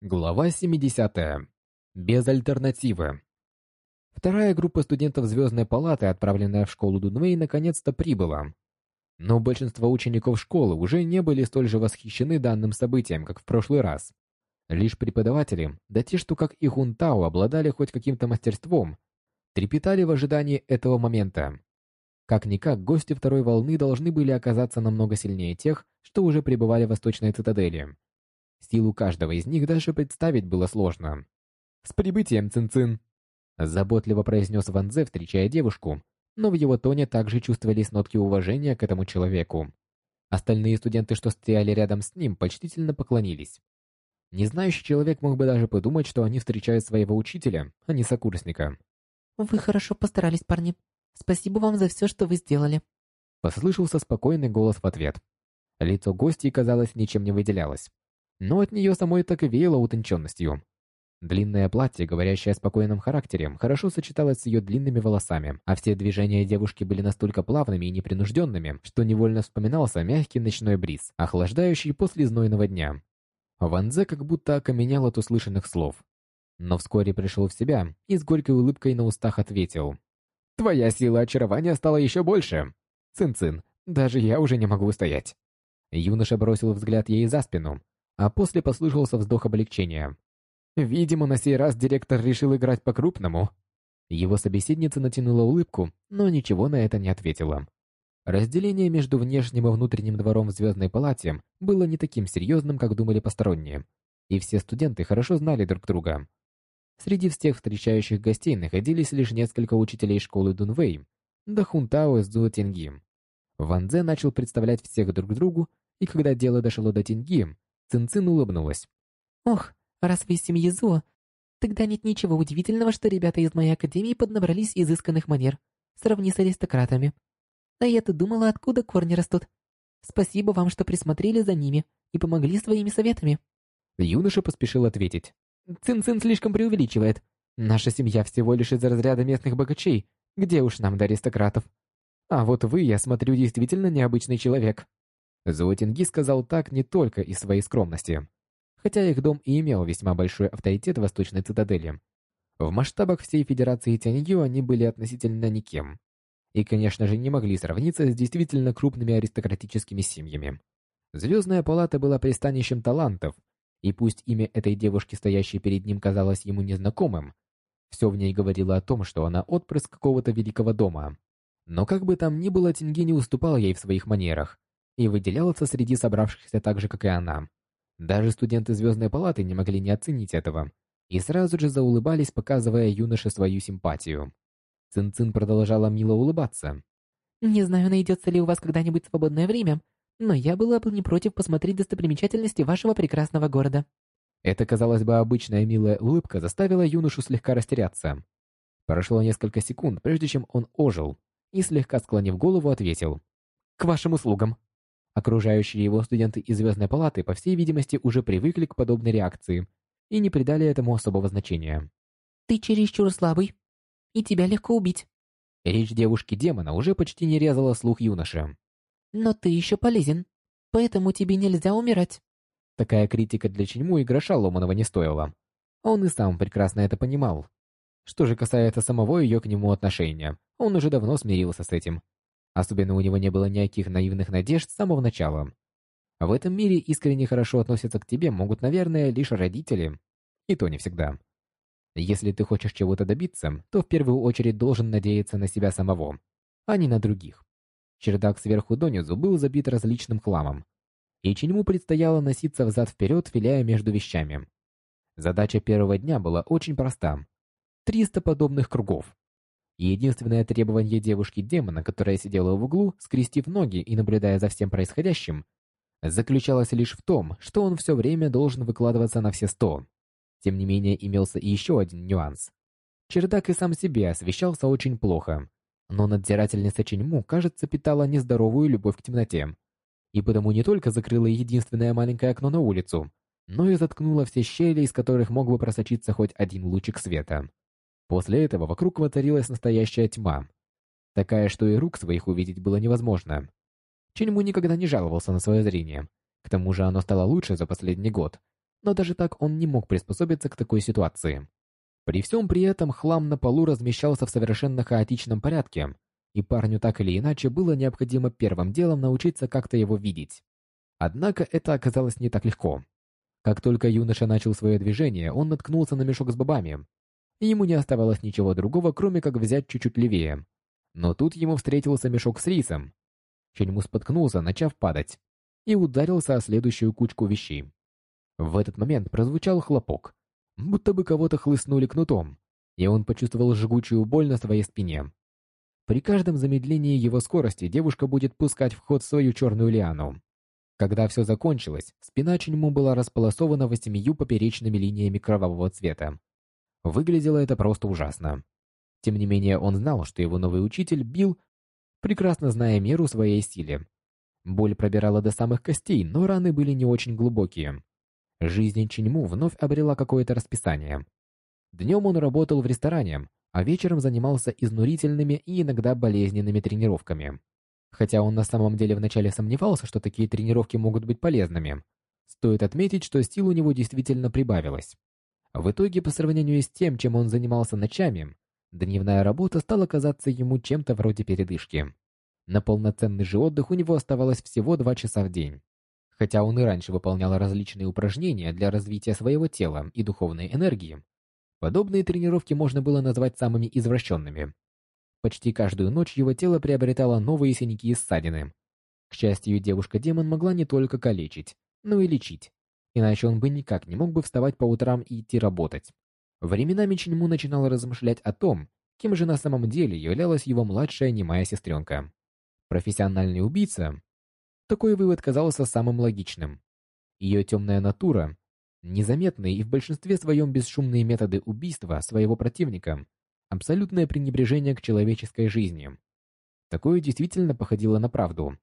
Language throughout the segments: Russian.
Глава 70. Без альтернативы. Вторая группа студентов Звездной палаты, отправленная в школу Дунвей, наконец-то прибыла. Но большинство учеников школы уже не были столь же восхищены данным событием, как в прошлый раз. Лишь преподаватели, да те, что как и Хунтао обладали хоть каким-то мастерством, трепетали в ожидании этого момента. Как-никак, гости второй волны должны были оказаться намного сильнее тех, что уже пребывали в Восточной Цитадели. Силу каждого из них даже представить было сложно. «С прибытием, Цин-Цин!» Заботливо произнес Ван Зе, встречая девушку, но в его тоне также чувствовались нотки уважения к этому человеку. Остальные студенты, что стояли рядом с ним, почтительно поклонились. Незнающий человек мог бы даже подумать, что они встречают своего учителя, а не сокурсника. «Вы хорошо постарались, парни. Спасибо вам за все, что вы сделали». Послышался спокойный голос в ответ. Лицо гостей, казалось, ничем не выделялось но от нее самой так и веяло утонченностью. Длинное платье, говорящее о спокойном характере, хорошо сочеталось с ее длинными волосами, а все движения девушки были настолько плавными и непринужденными, что невольно вспоминался мягкий ночной бриз, охлаждающий после знойного дня. Ванзе как будто окаменел от услышанных слов. Но вскоре пришел в себя и с горькой улыбкой на устах ответил. «Твоя сила очарования стала еще больше! Цин-цин, даже я уже не могу устоять!» Юноша бросил взгляд ей за спину, а после послышался вздох облегчения. Видимо, на сей раз директор решил играть по-крупному. Его собеседница натянула улыбку, но ничего на это не ответила. Разделение между внешним и внутренним двором в Звездной палате было не таким серьезным, как думали посторонние, и все студенты хорошо знали друг друга. Среди всех встречающих гостей находились лишь несколько учителей школы Дунвей, да Хунтао с Зуо Тинги. Ван Дзе начал представлять всех друг другу, и когда дело дошло до Тинги, Цинцин улыбнулась. «Ох, раз вы из семьи Зо, тогда нет ничего удивительного, что ребята из моей академии поднабрались изысканных манер. Сравни с аристократами. А я-то думала, откуда корни растут. Спасибо вам, что присмотрели за ними и помогли своими советами». Юноша поспешил ответить. «Цин-Цин слишком преувеличивает. Наша семья всего лишь из разряда местных богачей. Где уж нам до аристократов? А вот вы, я смотрю, действительно необычный человек». Золотинги сказал так не только из своей скромности, хотя их дом и имел весьма большой авторитет в Восточной Цитадели. В масштабах всей Федерации Тяньгю они были относительно никем. И, конечно же, не могли сравниться с действительно крупными аристократическими семьями. Звездная палата была пристанищем талантов, и пусть имя этой девушки, стоящей перед ним, казалось ему незнакомым, все в ней говорило о том, что она отпрыск какого-то великого дома. Но как бы там ни было, Тинги не уступал ей в своих манерах, и выделялся среди собравшихся так же, как и она. Даже студенты Звездной палаты не могли не оценить этого и сразу же заулыбались, показывая юноше свою симпатию. Цин-Цин продолжала мило улыбаться. «Не знаю, найдется ли у вас когда-нибудь свободное время, но я была бы не против посмотреть достопримечательности вашего прекрасного города». Это, казалось бы, обычная милая улыбка заставила юношу слегка растеряться. Прошло несколько секунд, прежде чем он ожил, и, слегка склонив голову, ответил. «К вашим услугам». Окружающие его студенты из Звездной палаты, по всей видимости, уже привыкли к подобной реакции и не придали этому особого значения. «Ты чересчур слабый, и тебя легко убить». Речь девушки-демона уже почти не резала слух юноши. «Но ты еще полезен, поэтому тебе нельзя умирать». Такая критика для Ченьму и гроша ломаного не стоила. Он и сам прекрасно это понимал. Что же касается самого ее к нему отношения, он уже давно смирился с этим Особенно у него не было никаких наивных надежд с самого начала. В этом мире искренне хорошо относятся к тебе могут, наверное, лишь родители. И то не всегда. Если ты хочешь чего-то добиться, то в первую очередь должен надеяться на себя самого, а не на других. Чердак сверху донизу был забит различным хламом, и Чиньму предстояло носиться взад-вперед, виляя между вещами. Задача первого дня была очень проста. 300 подобных кругов, единственное требование девушки-демона, которая сидела в углу, скрестив ноги и наблюдая за всем происходящим, заключалось лишь в том, что он все время должен выкладываться на все сто. Тем не менее, имелся и еще один нюанс. Чердак и сам себе освещался очень плохо, но надзирательница Ченьму, кажется, питала нездоровую любовь к темноте, и потому не только закрыла единственное маленькое окно на улицу, но и заткнула все щели, из которых мог бы просочиться хоть один лучик света. После этого вокруг воцарилась настоящая тьма, такая, что и рук своих увидеть было невозможно. Ченьму никогда не жаловался на свое зрение. К тому же оно стало лучше за последний год, но даже так он не мог приспособиться к такой ситуации. При всем при этом хлам на полу размещался в совершенно хаотичном порядке, и парню так или иначе было необходимо первым делом научиться как-то его видеть. Однако это оказалось не так легко. Как только юноша начал свое движение, он наткнулся на мешок с бобами. И ему не оставалось ничего другого, кроме как взять чуть-чуть левее. Но тут ему встретился мешок с рисом. Ченьму споткнулся, начав падать, и ударился о следующую кучку вещей. В этот момент прозвучал хлопок, будто бы кого-то хлыстнули кнутом, и он почувствовал жгучую боль на своей спине. При каждом замедлении его скорости девушка будет пускать в ход свою черную лиану. Когда все закончилось, спина Ченьму была располосована восемью поперечными линиями кровавого цвета. Выглядело это просто ужасно. Тем не менее, он знал, что его новый учитель бил, прекрасно зная меру своей силе. Боль пробирала до самых костей, но раны были не очень глубокие. Жизнь Ченьму вновь обрела какое-то расписание. Днем он работал в ресторане, а вечером занимался изнурительными и иногда болезненными тренировками. Хотя он на самом деле вначале сомневался, что такие тренировки могут быть полезными. Стоит отметить, что сил у него действительно прибавилось. В итоге, по сравнению с тем, чем он занимался ночами, дневная работа стала казаться ему чем-то вроде передышки. На полноценный же отдых у него оставалось всего два часа в день. Хотя он и раньше выполнял различные упражнения для развития своего тела и духовной энергии, подобные тренировки можно было назвать самыми извращенными. Почти каждую ночь его тело приобретало новые синяки и ссадины. К счастью, девушка-демон могла не только калечить, но и лечить. Иначе он бы никак не мог бы вставать по утрам и идти работать. Временами Чиньму начинал размышлять о том, кем же на самом деле являлась его младшая немая сестренка. Профессиональный убийца? Такой вывод казался самым логичным. Ее темная натура, незаметные и в большинстве своем бесшумные методы убийства своего противника абсолютное пренебрежение к человеческой жизни. Такое действительно походило на правду.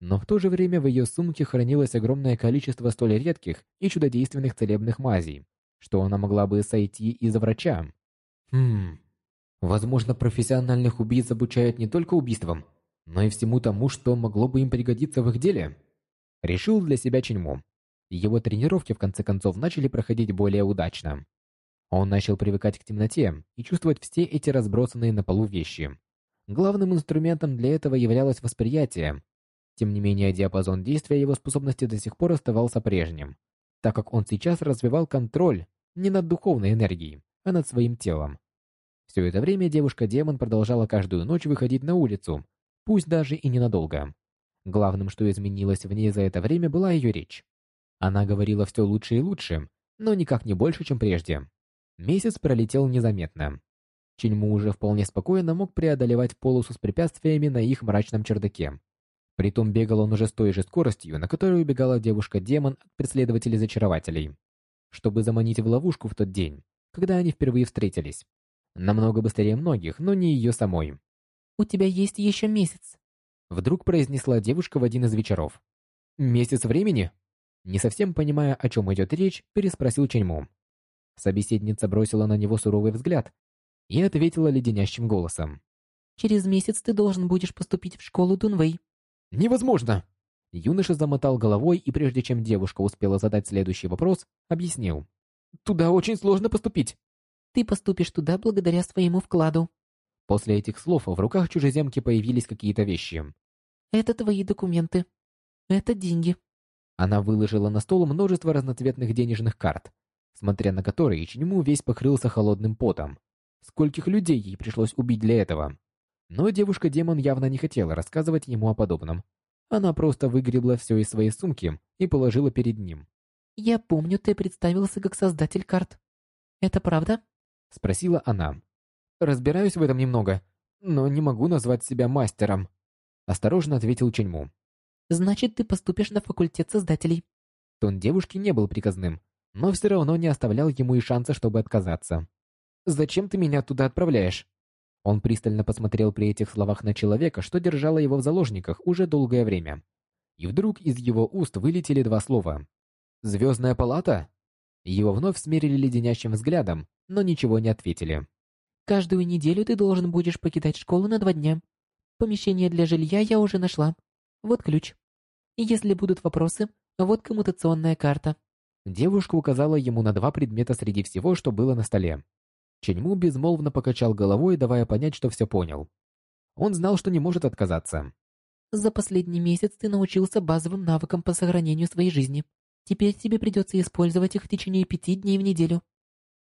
Но в то же время в ее сумке хранилось огромное количество столь редких и чудодейственных целебных мазей, что она могла бы сойти из за врача. Хм. Возможно, профессиональных убийц обучают не только убийствам, но и всему тому, что могло бы им пригодиться в их деле. Решил для себя Ченьму. Его тренировки в конце концов начали проходить более удачно. Он начал привыкать к темноте и чувствовать все эти разбросанные на полу вещи. Главным инструментом для этого являлось восприятие. Тем не менее, диапазон действия его способности до сих пор оставался прежним, так как он сейчас развивал контроль не над духовной энергией, а над своим телом. Все это время девушка-демон продолжала каждую ночь выходить на улицу, пусть даже и ненадолго. Главным, что изменилось в ней за это время, была ее речь. Она говорила все лучше и лучше, но никак не больше, чем прежде. Месяц пролетел незаметно. Чиньму уже вполне спокойно мог преодолевать полосу с препятствиями на их мрачном чердаке. Притом бегал он уже с той же скоростью, на которую убегала девушка-демон от преследователей-зачарователей, чтобы заманить в ловушку в тот день, когда они впервые встретились. Намного быстрее многих, но не ее самой. «У тебя есть еще месяц», — вдруг произнесла девушка в один из вечеров. «Месяц времени?» Не совсем понимая, о чем идет речь, переспросил Ченьму. Собеседница бросила на него суровый взгляд и ответила леденящим голосом. «Через месяц ты должен будешь поступить в школу Дунвей». «Невозможно!» Юноша замотал головой и прежде чем девушка успела задать следующий вопрос, объяснил. «Туда очень сложно поступить». «Ты поступишь туда благодаря своему вкладу». После этих слов в руках чужеземки появились какие-то вещи. «Это твои документы. Это деньги». Она выложила на стол множество разноцветных денежных карт, смотря на который Ченьму весь покрылся холодным потом. Скольких людей ей пришлось убить для этого? Но девушка-демон явно не хотела рассказывать ему о подобном. Она просто выгребла все из своей сумки и положила перед ним. «Я помню, ты представился как создатель карт. Это правда?» Спросила она. «Разбираюсь в этом немного, но не могу назвать себя мастером», осторожно ответил Ченьму. «Значит, ты поступишь на факультет создателей». Тон девушки не был приказным, но все равно не оставлял ему и шанса, чтобы отказаться. «Зачем ты меня туда отправляешь?» Он пристально посмотрел при этих словах на человека, что держало его в заложниках уже долгое время. И вдруг из его уст вылетели два слова. «Звездная палата?» Его вновь смерили леденящим взглядом, но ничего не ответили. «Каждую неделю ты должен будешь покидать школу на два дня. Помещение для жилья я уже нашла. Вот ключ. И если будут вопросы, вот коммутационная карта. Девушка указала ему на два предмета среди всего, что было на столе. Ченьму безмолвно покачал головой, давая понять, что все понял. Он знал, что не может отказаться. «За последний месяц ты научился базовым навыкам по сохранению своей жизни. Теперь тебе придется использовать их в течение пяти дней в неделю.